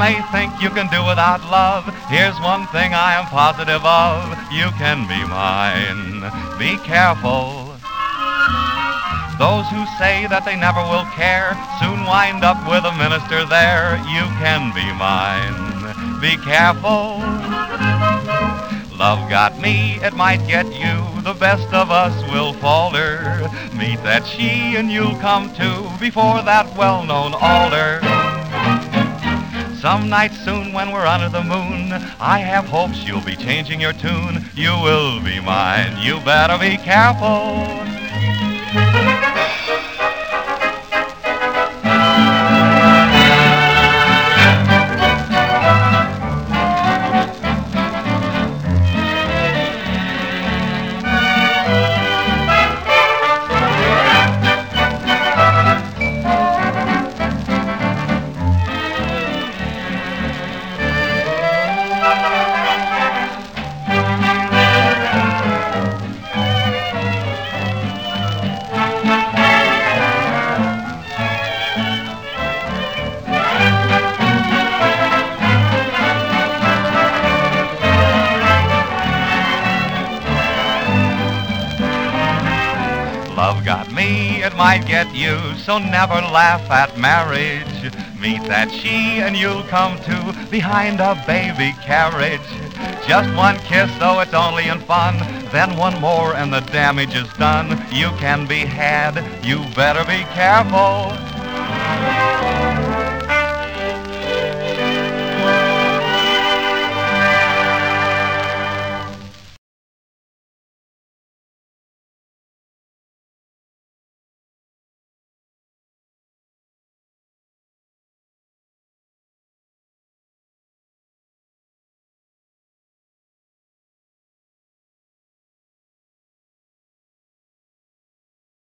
may think you can do without love. Here's one thing I am positive of. You can be mine. Be careful. Those who say that they never will care soon wind up with a minister there. You can be mine. Be careful. Love got me, it might get you. The best of us will falter. Meet that she and you'll come to before that well-known altar. Some night soon when we're under the moon, I have hopes you'll be changing your tune. You will be mine. You better be careful. Love got me, it might get you, so never laugh at marriage. Meet that she and you'll come to behind a baby carriage. Just one kiss, though it's only in fun, then one more and the damage is done. You can be had, you better be careful.